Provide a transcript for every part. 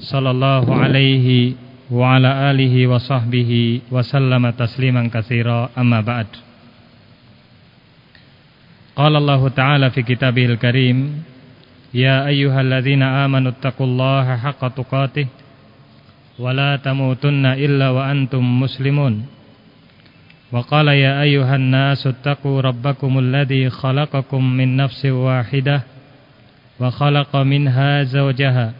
sallallahu alaihi wa ala alihi wa sahbihi wa sallama tasliman katsira. Amma ba'd. Qala Allah Ta'ala fi kitabihil karim Ya ayyuhalladzina amanu taqullaha haqqa tuqatih wa la tamutunna illa wa antum muslimun. Wa qala ya ayyuhan nasu taqu rabbakumul ladzi khalaqakum min nafsin wahidah wa khalaqa minha zawjaha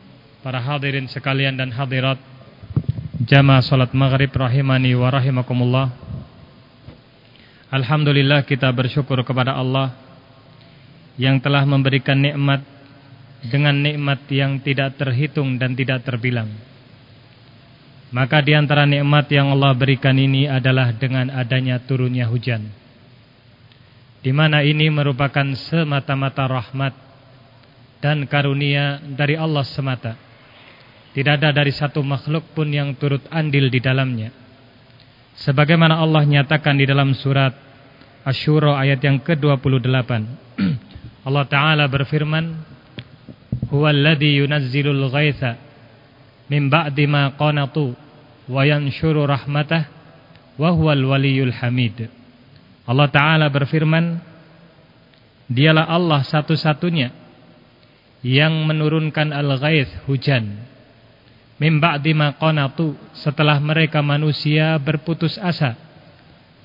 para hadirin sekalian dan hadirat jamaah salat maghrib rahimani wa rahimakumullah Alhamdulillah kita bersyukur kepada Allah yang telah memberikan nikmat dengan nikmat yang tidak terhitung dan tidak terbilang. Maka di antara nikmat yang Allah berikan ini adalah dengan adanya turunnya hujan. Di mana ini merupakan semata-mata rahmat dan karunia dari Allah semata tidak ada dari satu makhluk pun yang turut andil di dalamnya. Sebagaimana Allah nyatakan di dalam surat Asyura ayat yang ke-28. Allah Ta'ala berfirman, Huwaladhi yunazzilul ghaitha min ba'di ma qanatu wa yanshuru rahmatah wa huwal waliyul hamid. Allah Ta'ala berfirman, Dialah Allah satu-satunya yang menurunkan al-ghaith hujan Mim ba'di ma qanatu setelah mereka manusia berputus asa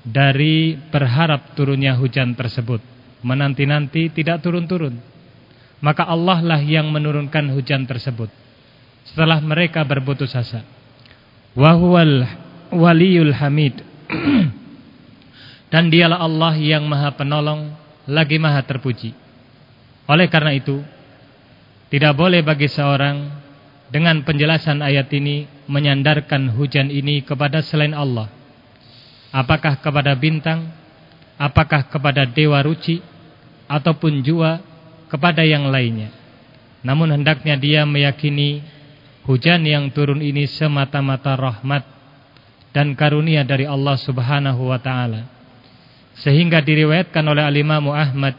dari berharap turunnya hujan tersebut. Menanti-nanti tidak turun-turun. Maka Allah lah yang menurunkan hujan tersebut. Setelah mereka berputus asa. Wahuwal waliyul hamid. Dan dialah Allah yang maha penolong lagi maha terpuji. Oleh karena itu, tidak boleh bagi seorang dengan penjelasan ayat ini menyandarkan hujan ini kepada selain Allah. Apakah kepada bintang, apakah kepada dewa ruci, ataupun jua kepada yang lainnya. Namun hendaknya dia meyakini hujan yang turun ini semata-mata rahmat dan karunia dari Allah Subhanahu wa taala. Sehingga diriwayatkan oleh Al-Imam Ahmad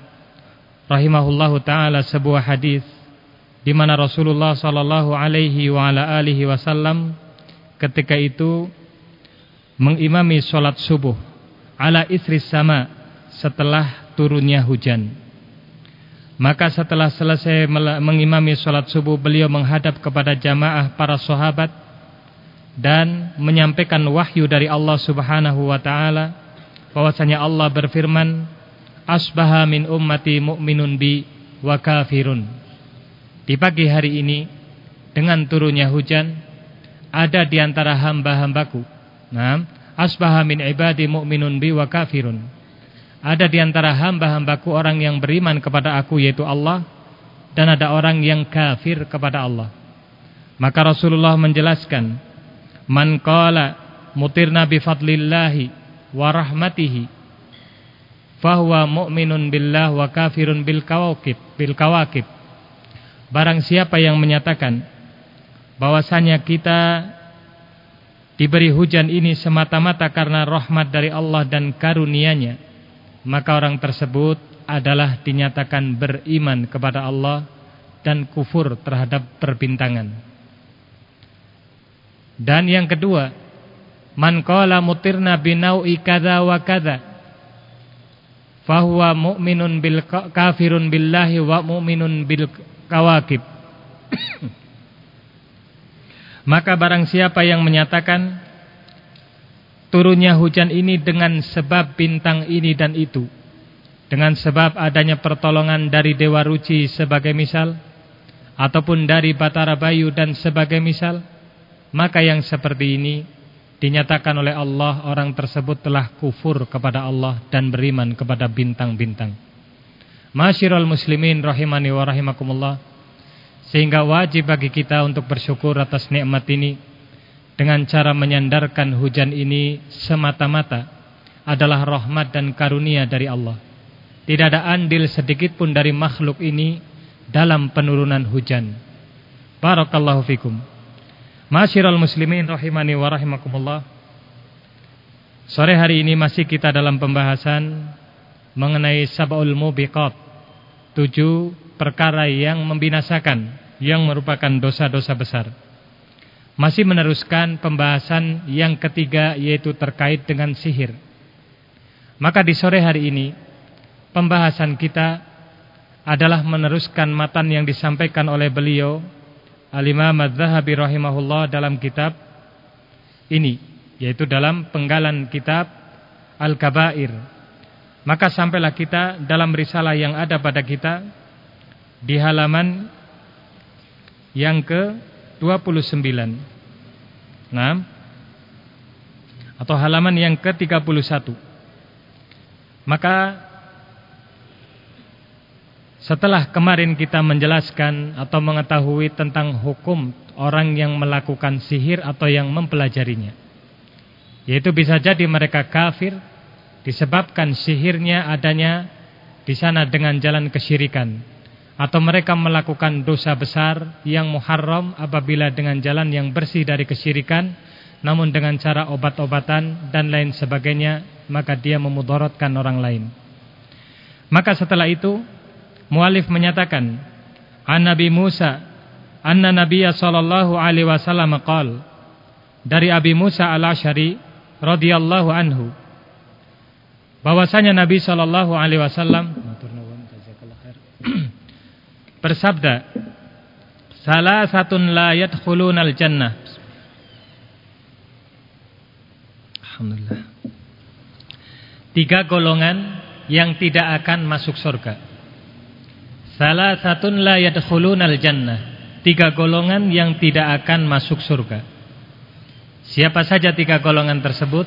rahimahullahu taala sebuah hadis di mana Rasulullah sallallahu alaihi wa ala alihi wasallam ketika itu mengimami salat subuh ala isri sama setelah turunnya hujan. Maka setelah selesai mengimami salat subuh beliau menghadap kepada jamaah para sahabat dan menyampaikan wahyu dari Allah Subhanahu wa taala bahwasanya Allah berfirman asbaha min ummati mu'minun bi wa kafirun di pagi hari ini dengan turunnya hujan ada di antara hamba-hambaku. Nah, asbaha min ibadi mu'minun bi wa kafirun. Ada di antara hamba-hambaku orang yang beriman kepada aku yaitu Allah dan ada orang yang kafir kepada Allah. Maka Rasulullah menjelaskan, "Man qala mutirna bi fadlillahi wa rahmatihi fahuwa mu'minun billah wa kafirun bil kawakib bil kawakib." Barang siapa yang menyatakan bahwasanya kita diberi hujan ini semata-mata karena rahmat dari Allah dan karunia-Nya, maka orang tersebut adalah dinyatakan beriman kepada Allah dan kufur terhadap perbintangan. Dan yang kedua, man qala mutirna binau'i kadza wa kadza fahuwa mu'minun bil kafirun billahi wa mu'minun bil kawakib. Maka barang siapa yang menyatakan turunnya hujan ini dengan sebab bintang ini dan itu, dengan sebab adanya pertolongan dari Dewa Ruci sebagai misal, ataupun dari Batara Bayu dan sebagai misal, maka yang seperti ini dinyatakan oleh Allah orang tersebut telah kufur kepada Allah dan beriman kepada bintang-bintang. Masyiral muslimin rahimani wa rahimakumullah. Sehingga wajib bagi kita untuk bersyukur atas nikmat ini dengan cara menyandarkan hujan ini semata-mata adalah rahmat dan karunia dari Allah. Tidak ada andil sedikit pun dari makhluk ini dalam penurunan hujan. Barakallahu fikum. Masyiral muslimin rahimani wa rahimakumullah. Sore hari ini masih kita dalam pembahasan mengenai sab'ul mubiqat. Tujuh perkara yang membinasakan yang merupakan dosa-dosa besar. Masih meneruskan pembahasan yang ketiga yaitu terkait dengan sihir. Maka di sore hari ini pembahasan kita adalah meneruskan matan yang disampaikan oleh beliau Al-Imam Az-Zahabi rahimahullah dalam kitab ini yaitu dalam penggalan kitab Al-Kabair. Maka sampailah kita dalam risalah yang ada pada kita di halaman yang ke-29. Nah, atau halaman yang ke-31. Maka setelah kemarin kita menjelaskan atau mengetahui tentang hukum orang yang melakukan sihir atau yang mempelajarinya. Yaitu bisa jadi mereka kafir disebabkan sihirnya adanya di sana dengan jalan kesyirikan. Atau mereka melakukan dosa besar yang muharram apabila dengan jalan yang bersih dari kesyirikan namun dengan cara obat-obatan dan lain sebagainya maka dia memudaratkan orang lain. Maka setelah itu mualif menyatakan an Nabi Musa anna Nabiya sallallahu alaihi wasallam qol dari Abi Musa al-Asy'ari radhiyallahu anhu bahwasanya Nabi sallallahu alaihi wasallam bersabda Salah satun la yadkhulunal jannah Alhamdulillah. Tiga golongan yang tidak akan masuk surga. Salah satun la yadkhulunal jannah Tiga golongan yang tidak akan masuk surga. Siapa saja tiga golongan tersebut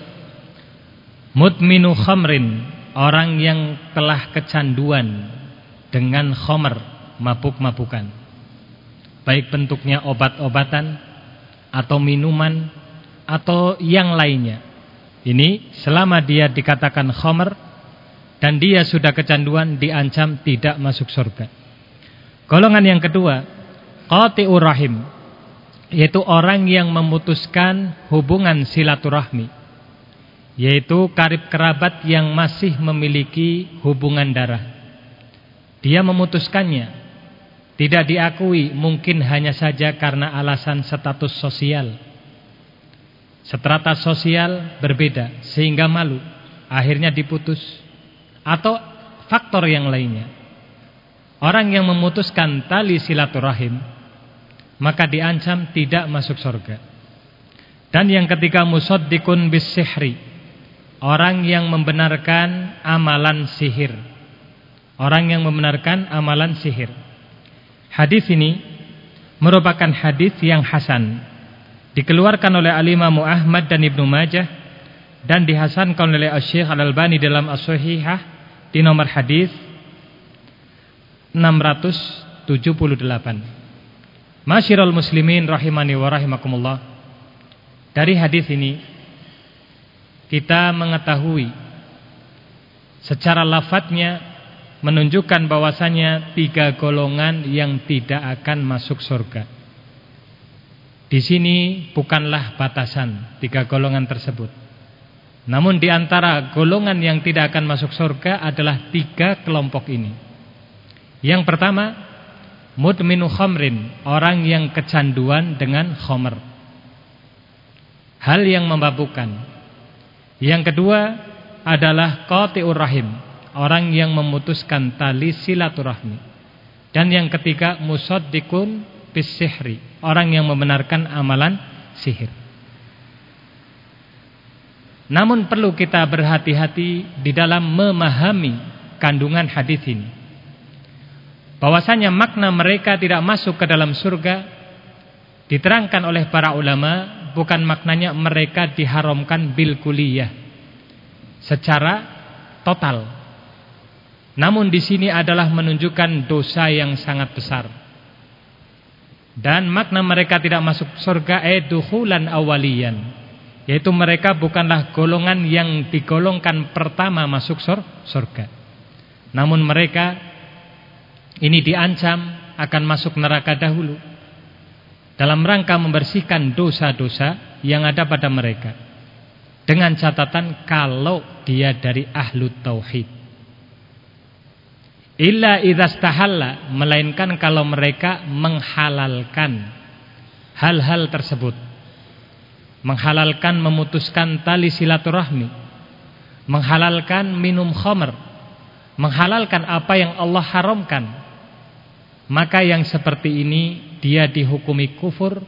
Mutminu khamrin Orang yang telah kecanduan Dengan khomer mabuk-mabukan. Baik bentuknya obat-obatan atau minuman atau yang lainnya. Ini selama dia dikatakan khomer dan dia sudah kecanduan diancam tidak masuk surga. Golongan yang kedua, qati'ur rahim, yaitu orang yang memutuskan hubungan silaturahmi, yaitu karib kerabat yang masih memiliki hubungan darah. Dia memutuskannya tidak diakui mungkin hanya saja karena alasan status sosial. Strata sosial berbeda sehingga malu, akhirnya diputus atau faktor yang lainnya. Orang yang memutuskan tali silaturahim maka diancam tidak masuk surga. Dan yang ketiga musaddiqun bisihri. Orang yang membenarkan amalan sihir. Orang yang membenarkan amalan sihir. Hadis ini merupakan hadis yang hasan. Dikeluarkan oleh Al-Imam Ahmad dan Ibnu Majah dan dihasankan oleh Asy-Syaikh Al-Albani dalam As-Sahihah di nomor hadis 678. Masyiral muslimin rahimani wa rahimakumullah. Dari hadis ini kita mengetahui secara lafadznya menunjukkan bahwasanya tiga golongan yang tidak akan masuk surga. Di sini bukanlah batasan tiga golongan tersebut. Namun di antara golongan yang tidak akan masuk surga adalah tiga kelompok ini. Yang pertama, mudminu khamrin, orang yang kecanduan dengan khamr. Hal yang memabukkan. Yang kedua adalah qati'ur rahim, orang yang memutuskan tali silaturahmi. Dan yang ketiga musaddiqun bisihri, orang yang membenarkan amalan sihir. Namun perlu kita berhati-hati di dalam memahami kandungan hadis ini. Bahwasanya makna mereka tidak masuk ke dalam surga diterangkan oleh para ulama bukan maknanya mereka diharamkan bil kuliyah secara total namun di sini adalah menunjukkan dosa yang sangat besar. Dan makna mereka tidak masuk surga edukhulan awalian. Yaitu mereka bukanlah golongan yang digolongkan pertama masuk surga. Namun mereka ini diancam akan masuk neraka dahulu. Dalam rangka membersihkan dosa-dosa yang ada pada mereka. Dengan catatan kalau dia dari ahlu tauhid. Illa idhastahalla melainkan kalau mereka menghalalkan hal-hal tersebut. Menghalalkan memutuskan tali silaturahmi. Menghalalkan minum khamr. Menghalalkan apa yang Allah haramkan. Maka yang seperti ini dia dihukumi kufur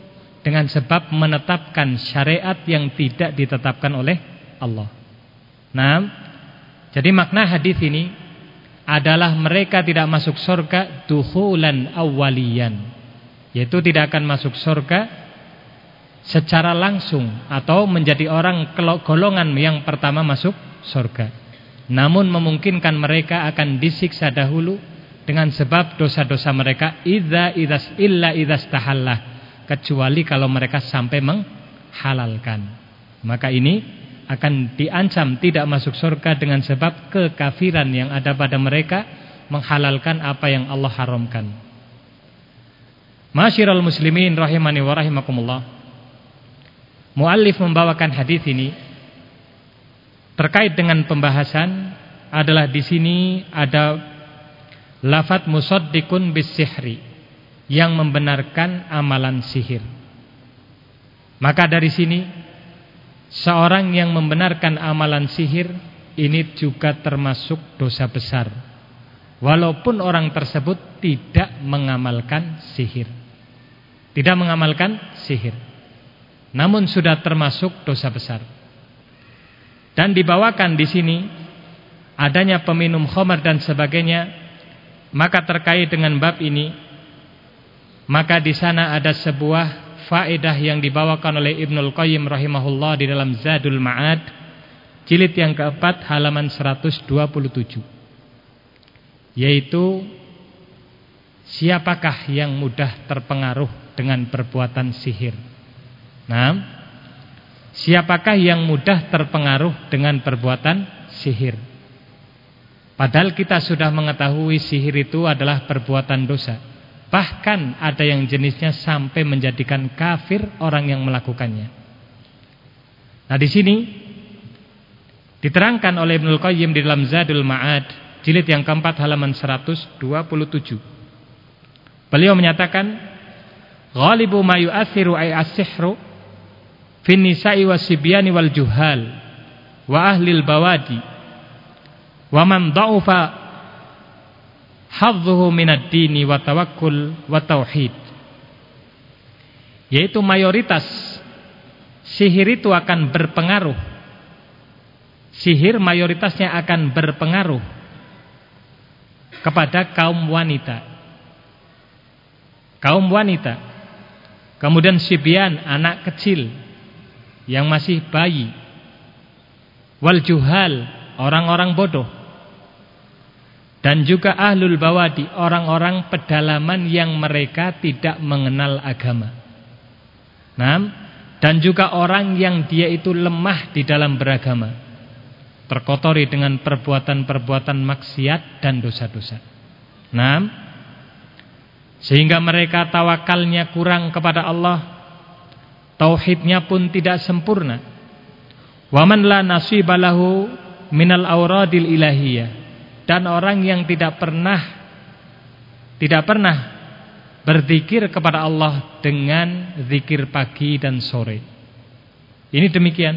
dengan sebab menetapkan syariat yang tidak ditetapkan oleh Allah. Nah, jadi makna hadis ini adalah mereka tidak masuk surga duhulan awalian. Yaitu tidak akan masuk surga secara langsung atau menjadi orang golongan yang pertama masuk surga. Namun memungkinkan mereka akan disiksa dahulu dengan sebab dosa-dosa mereka idza idas illa idas tahallah kecuali kalau mereka sampai menghalalkan. Maka ini akan diancam tidak masuk surga dengan sebab kekafiran yang ada pada mereka menghalalkan apa yang Allah haramkan. Masyiral muslimin rahimani wa rahimakumullah. Muallif membawakan hadis ini terkait dengan pembahasan adalah di sini ada lafaz musaddiqun bisihri yang membenarkan amalan sihir. Maka dari sini Seorang yang membenarkan amalan sihir ini juga termasuk dosa besar. Walaupun orang tersebut tidak mengamalkan sihir. Tidak mengamalkan sihir. Namun sudah termasuk dosa besar. Dan dibawakan di sini adanya peminum khamar dan sebagainya, maka terkait dengan bab ini maka di sana ada sebuah faedah yang dibawakan oleh Ibnul Qayyim rahimahullah di dalam Zadul Ma'ad jilid yang keempat halaman 127 yaitu siapakah yang mudah terpengaruh dengan perbuatan sihir? Nah siapakah yang mudah terpengaruh dengan perbuatan sihir padahal kita sudah mengetahui sihir itu adalah perbuatan dosa Bahkan ada yang jenisnya sampai menjadikan kafir orang yang melakukannya. Nah di sini diterangkan oleh Ibnul Qayyim di dalam Zadul Ma'ad jilid yang keempat halaman 127. Beliau menyatakan ghalibu ma yu'athiru ay as-sihru fin nisa'i wal juhal wa ahlil bawadi wa man dha'ufa hadzuhu minad dini wa tawakkul wa tauhid. Yaitu mayoritas sihir itu akan berpengaruh. Sihir mayoritasnya akan berpengaruh kepada kaum wanita. Kaum wanita. Kemudian sibyan anak kecil yang masih bayi. Wal juhal orang-orang bodoh dan juga ahlul bawadi orang-orang pedalaman yang mereka tidak mengenal agama. Nah, dan juga orang yang dia itu lemah di dalam beragama. Terkotori dengan perbuatan-perbuatan maksiat dan dosa-dosa. Nah, sehingga mereka tawakalnya kurang kepada Allah. Tauhidnya pun tidak sempurna. Waman la nasibalahu minal auradil ilahiyah dan orang yang tidak pernah tidak pernah berzikir kepada Allah dengan zikir pagi dan sore. Ini demikian.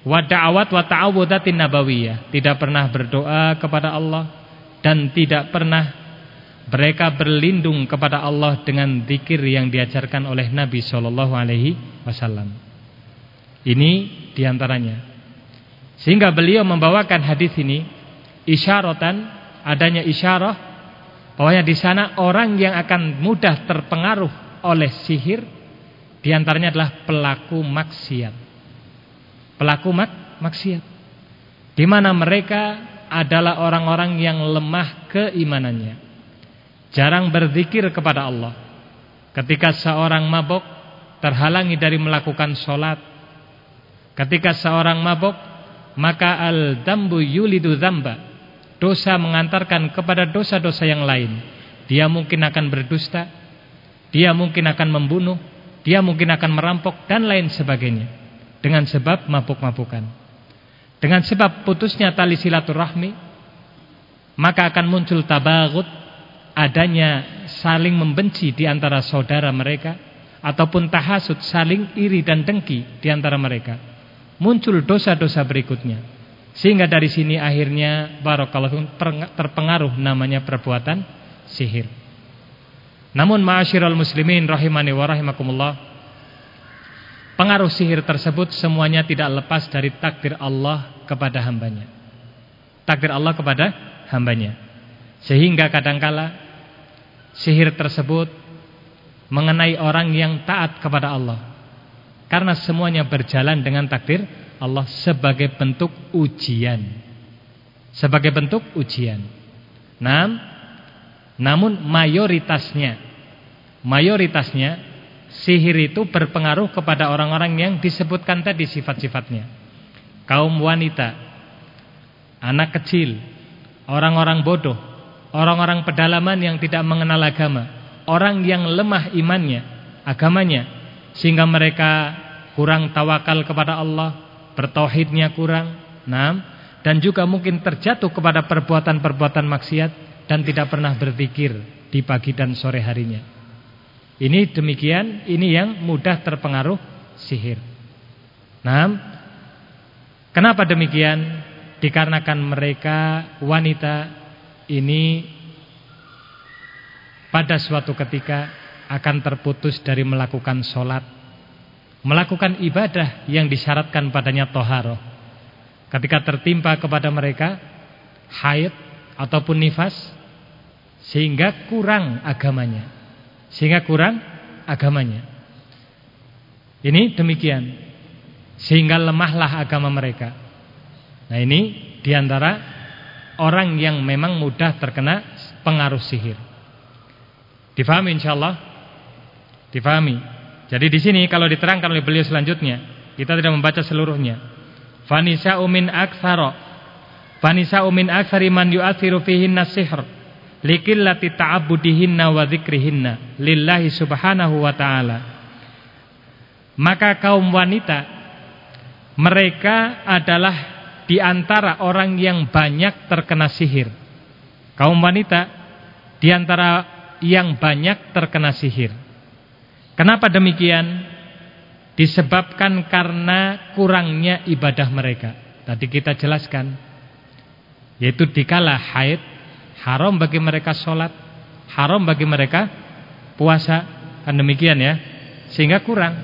Wa da'awat wa ta'awudatin nabawiyah. Tidak pernah berdoa kepada Allah dan tidak pernah mereka berlindung kepada Allah dengan zikir yang diajarkan oleh Nabi sallallahu alaihi wasallam. Ini di antaranya. Sehingga beliau membawakan hadis ini isyaratan adanya isyarah bahwa di sana orang yang akan mudah terpengaruh oleh sihir di antaranya adalah pelaku maksiat. Pelaku mak maksiat. Di mana mereka adalah orang-orang yang lemah keimanannya. Jarang berzikir kepada Allah. Ketika seorang mabok terhalangi dari melakukan sholat. Ketika seorang mabok maka al-dambu yulidu dzamba. Dosa mengantarkan kepada dosa-dosa yang lain. Dia mungkin akan berdusta, dia mungkin akan membunuh, dia mungkin akan merampok dan lain sebagainya. Dengan sebab mabuk-mabukan. Dengan sebab putusnya tali silaturahmi, maka akan muncul tabagut, adanya saling membenci di antara saudara mereka ataupun tahasud saling iri dan dengki di antara mereka. Muncul dosa-dosa berikutnya. Sehingga dari sini akhirnya barakallahu terpengaruh namanya perbuatan sihir. Namun ma'asyiral muslimin rahimani wa rahimakumullah Pengaruh sihir tersebut semuanya tidak lepas dari takdir Allah kepada hambanya Takdir Allah kepada hambanya Sehingga kadangkala sihir tersebut mengenai orang yang taat kepada Allah Karena semuanya berjalan dengan takdir Allah sebagai bentuk ujian. Sebagai bentuk ujian. Nah namun mayoritasnya mayoritasnya sihir itu berpengaruh kepada orang-orang yang disebutkan tadi sifat-sifatnya. Kaum wanita, anak kecil, orang-orang bodoh, orang-orang pedalaman yang tidak mengenal agama, orang yang lemah imannya, agamanya sehingga mereka kurang tawakal kepada Allah, bertauhidnya kurang, nah, dan juga mungkin terjatuh kepada perbuatan-perbuatan maksiat dan tidak pernah berzikir di pagi dan sore harinya. Ini demikian, ini yang mudah terpengaruh sihir. Nah, kenapa demikian? Dikarenakan mereka wanita ini pada suatu ketika akan terputus dari melakukan sholat, melakukan ibadah yang disyaratkan padanya toharoh. Ketika tertimpa kepada mereka haid ataupun nifas, sehingga kurang agamanya. Sehingga kurang agamanya. Ini demikian. Sehingga lemahlah agama mereka. Nah ini di antara orang yang memang mudah terkena pengaruh sihir. Difahami insyaallah? Difahami. Jadi di sini kalau diterangkan oleh beliau selanjutnya, kita tidak membaca seluruhnya. Fanisa umin aktsara. Fanisa umin aktsari man yu'athiru fihin sihr likillati ta'abbudihinna wa dzikrihinna lillahi subhanahu wa ta'ala maka kaum wanita mereka adalah di antara orang yang banyak terkena sihir kaum wanita di antara yang banyak terkena sihir kenapa demikian? Disebabkan karena kurangnya ibadah mereka. Tadi kita jelaskan yaitu dikala haid Haram bagi mereka sholat Haram bagi mereka puasa Kan demikian ya Sehingga kurang.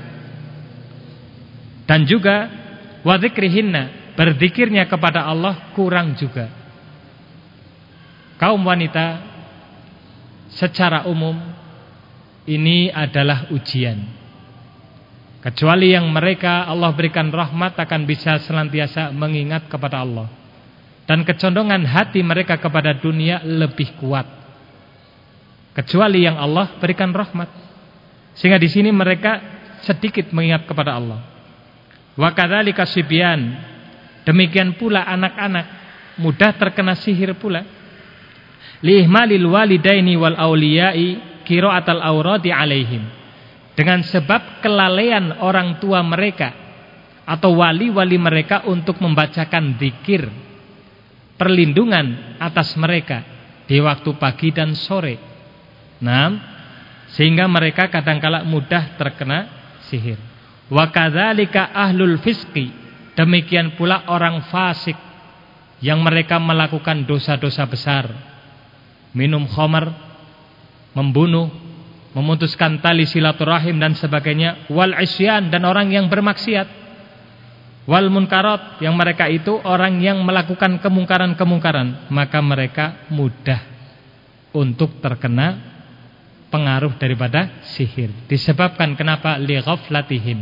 Dan juga Wadikrihinna Berzikirnya kepada Allah kurang juga. Kaum wanita Secara umum Ini adalah ujian Kecuali yang mereka Allah berikan rahmat akan bisa senantiasa mengingat kepada Allah dan kecondongan hati mereka kepada dunia lebih kuat. Kecuali yang Allah berikan rahmat. Sehingga di sini mereka sedikit mengingat kepada Allah. Wa kadzalika. Demikian pula anak-anak mudah terkena sihir pula. Lihmalil walidaini wal qiraatal auradi alaihim. Dengan sebab kelalaian orang tua mereka atau wali-wali mereka untuk membacakan zikir perlindungan atas mereka di waktu pagi dan sore. Nah, sehingga mereka kadangkala mudah terkena sihir. Wa kadzalika ahlul fiski, demikian pula orang fasik yang mereka melakukan dosa-dosa besar. Minum khamar, membunuh, memutuskan tali silaturahim dan sebagainya, wal isyan dan orang yang bermaksiat wal munkarat yang mereka itu orang yang melakukan kemungkaran-kemungkaran maka mereka mudah untuk terkena pengaruh daripada sihir. Disebabkan kenapa? Li ghaflatihim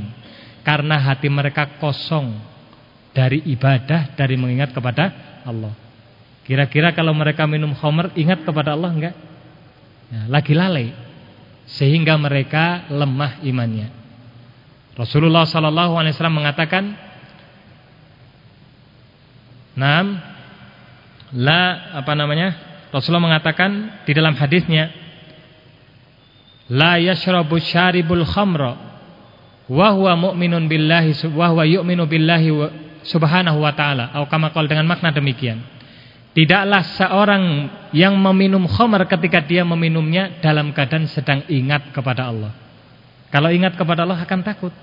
karena hati mereka kosong dari ibadah dari mengingat kepada Allah. Kira-kira kalau mereka minum khamr ingat kepada Allah enggak lagi lalai sehingga mereka lemah imannya. Rasulullah sallallahu alaihi wasallam mengatakan, "Nam la apa namanya? Rasulullah mengatakan di dalam hadisnya, "La yashrabu syaribul khamra wa huwa mu'minun billahi wa huwa yu'minu billahi subhanahu wa ta'ala." Atau kama dengan makna demikian. Tidaklah seorang yang meminum khamar ketika dia meminumnya dalam keadaan sedang ingat kepada Allah. Kalau ingat kepada Allah akan takut.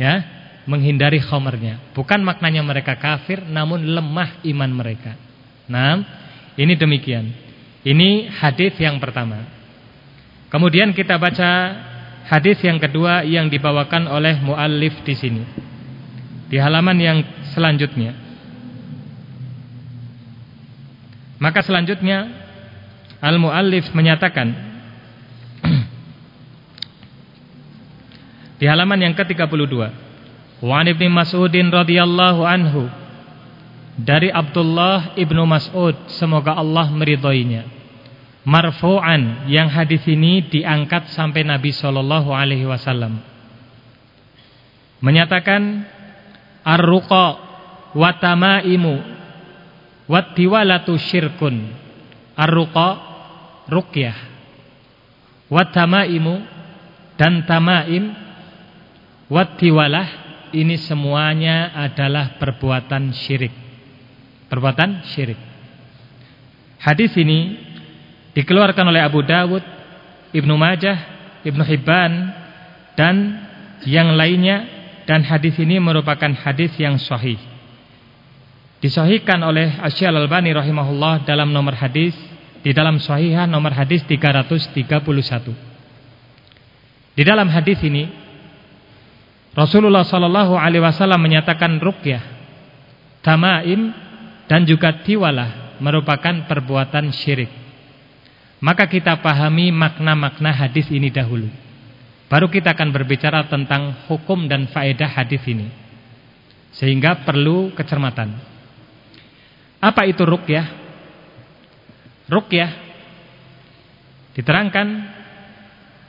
Ya, menghindari khamarnya. Bukan maknanya mereka kafir namun lemah iman mereka. Nah, ini demikian. Ini hadis yang pertama. Kemudian kita baca hadis yang kedua yang dibawakan oleh muallif di sini. Di halaman yang selanjutnya. Maka selanjutnya Al-Muallif menyatakan di halaman yang ke-32 Wa Ibnu Mas'udin radhiyallahu anhu dari Abdullah Ibnu Mas'ud semoga Allah meridhoinya. Marfu'an yang hadis ini diangkat sampai Nabi sallallahu alaihi wasallam. Menyatakan ar-ruqa wa tamaimu Wattiwalatu syirkun. Ar-ruqa Ruqyah. Wattamaimu Dan tamaim. Wattiwalah Ini semuanya adalah perbuatan syirik. Perbuatan syirik. Hadis ini Dikeluarkan oleh Abu Dawud Ibnu Majah Ibnu Hibban Dan yang lainnya. Dan hadis ini merupakan hadis yang sahih Disahihkan oleh Asyal Albani rahimahullah dalam nomor hadis di dalam sahihah nomor hadis 331. Di dalam hadis ini Rasulullah sallallahu alaihi wasallam menyatakan ruqyah, tamaim dan juga tiwalah merupakan perbuatan syirik. Maka kita pahami makna-makna hadis ini dahulu. Baru kita akan berbicara tentang hukum dan faedah hadis ini. Sehingga perlu kecermatan. Apa itu ruqyah? Ruqyah diterangkan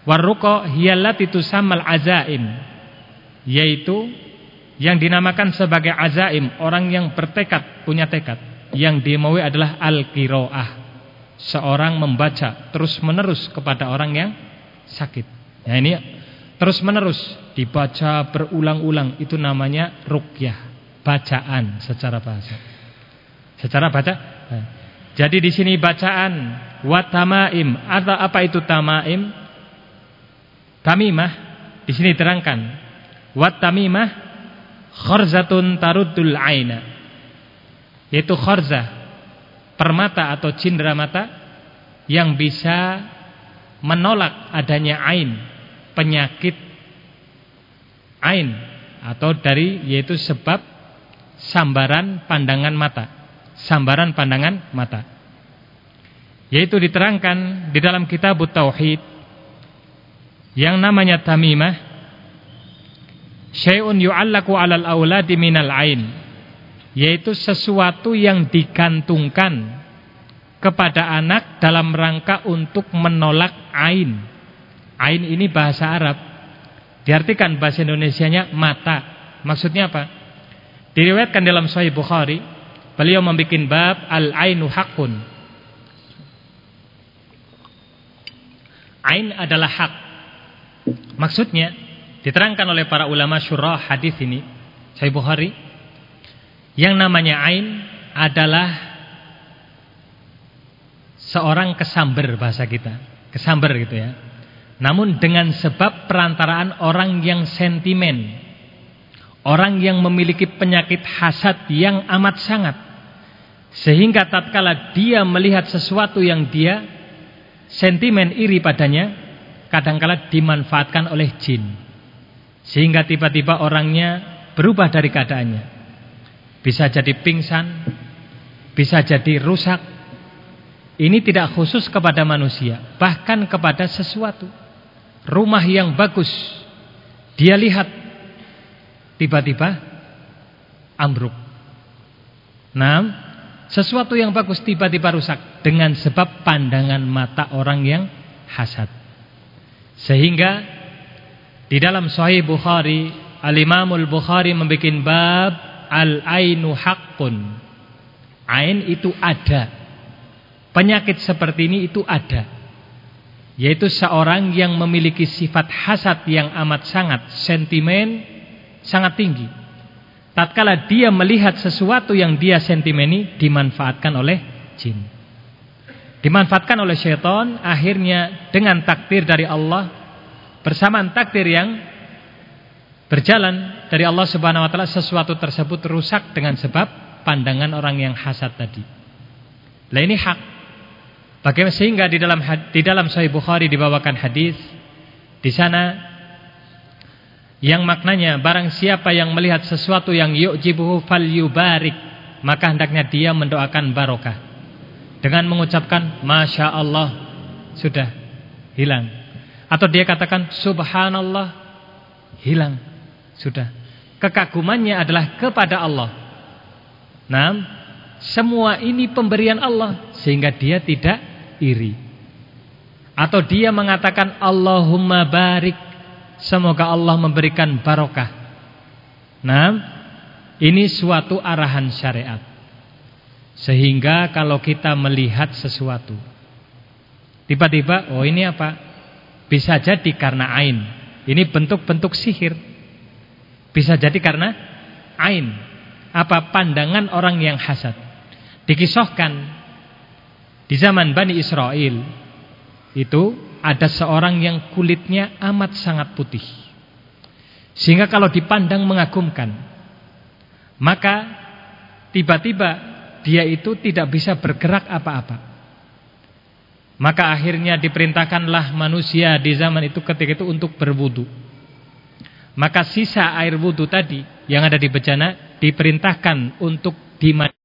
warruqa hiyallati tusammal azaim yaitu yang dinamakan sebagai azaim orang yang bertekad punya tekad yang dimaui adalah al-qiraah seorang membaca terus-menerus kepada orang yang sakit. Nah ini terus-menerus dibaca berulang-ulang itu namanya ruqyah, bacaan secara bahasa. Secara baca. Jadi di sini bacaan watamaim atau apa itu tamaim? Tamimah di sini terangkan. Watamimah kharzatun taruddul aina. Yaitu kharzah permata atau cindera mata yang bisa menolak adanya ain, penyakit ain atau dari yaitu sebab sambaran pandangan mata sambaran pandangan mata. Yaitu diterangkan di dalam kitab Tauhid yang namanya tamimah syai'un yu'allaku 'alal auladi minal ain yaitu sesuatu yang digantungkan kepada anak dalam rangka untuk menolak ain. Ain ini bahasa Arab. Diartikan bahasa Indonesianya mata. Maksudnya apa? Diriwayatkan dalam Sahih Bukhari Beliau membuat bab al-ainu hakun. Ain adalah hak. Maksudnya diterangkan oleh para ulama syurah hadis ini, Sahih Bukhari, yang namanya ain adalah seorang kesamber bahasa kita, kesamber gitu ya. Namun dengan sebab perantaraan orang yang sentimen, orang yang memiliki penyakit hasad yang amat sangat sehingga tatkala dia melihat sesuatu yang dia sentimen iri padanya, kadangkala dimanfaatkan oleh jin. Sehingga tiba-tiba orangnya berubah dari keadaannya. Bisa jadi pingsan, bisa jadi rusak. Ini tidak khusus kepada manusia, bahkan kepada sesuatu. Rumah yang bagus, dia lihat tiba-tiba ambruk. Nah, sesuatu yang bagus tiba-tiba rusak dengan sebab pandangan mata orang yang hasad. Sehingga di dalam Sahih Bukhari, Al-Imamul Bukhari membuat bab al-ainu haqqun. Ain itu ada. Penyakit seperti ini itu ada. Yaitu seorang yang memiliki sifat hasad yang amat sangat, sentimen sangat tinggi. Tatkala dia melihat sesuatu yang dia sentimeni dimanfaatkan oleh jin. Dimanfaatkan oleh syaitan, akhirnya dengan takdir dari Allah bersamaan takdir yang berjalan dari Allah Subhanahu wa taala sesuatu tersebut rusak dengan sebab pandangan orang yang hasad tadi. Lah ini hak. Bagaimana sehingga di dalam di dalam Sahih Bukhari dibawakan hadis di sana yang maknanya barang siapa yang melihat sesuatu yang yu'jibuhu falyubarik maka hendaknya dia mendoakan barokah. Dengan mengucapkan Masya Allah sudah hilang. Atau dia katakan Subhanallah hilang sudah. Kekagumannya adalah kepada Allah. Nah semua ini pemberian Allah sehingga dia tidak iri. Atau dia mengatakan Allahumma barik Semoga Allah memberikan barokah. Nah, ini suatu arahan syariat. Sehingga kalau kita melihat sesuatu, tiba-tiba, oh ini apa? Bisa jadi karena ain. Ini bentuk-bentuk sihir. Bisa jadi karena ain. Apa pandangan orang yang hasad. Dikisahkan di zaman Bani Israel itu ada seorang yang kulitnya amat sangat putih. Sehingga kalau dipandang mengagumkan. Maka tiba-tiba dia itu tidak bisa bergerak apa-apa. Maka akhirnya diperintahkanlah manusia di zaman itu ketika itu untuk berwudu. Maka sisa air wudu tadi yang ada di bejana diperintahkan untuk dimandikan